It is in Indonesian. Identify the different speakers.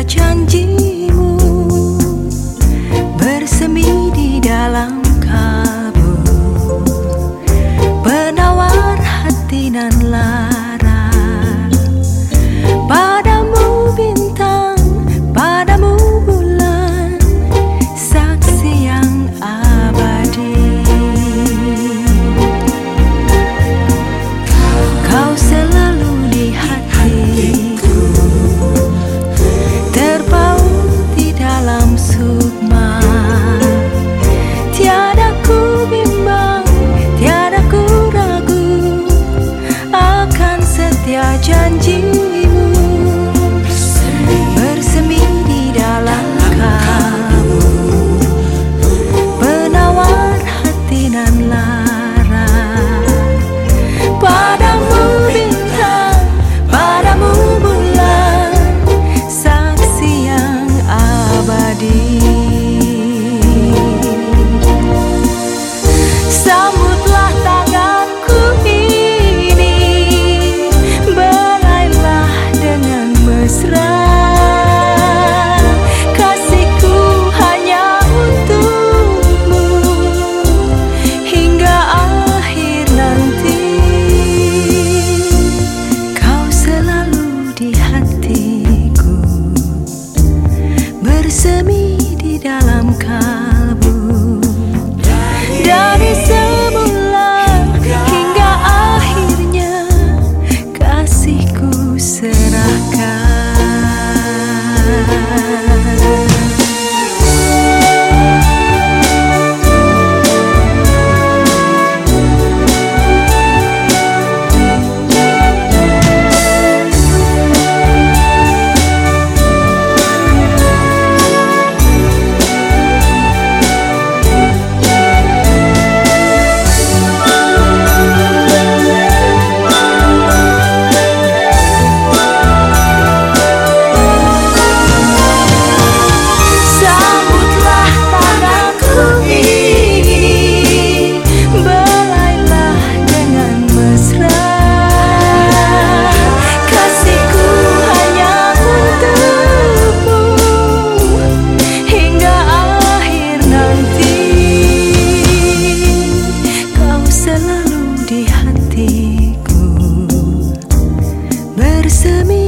Speaker 1: Janjimu bersemi di dalam kabut Penawar hati nan la Semi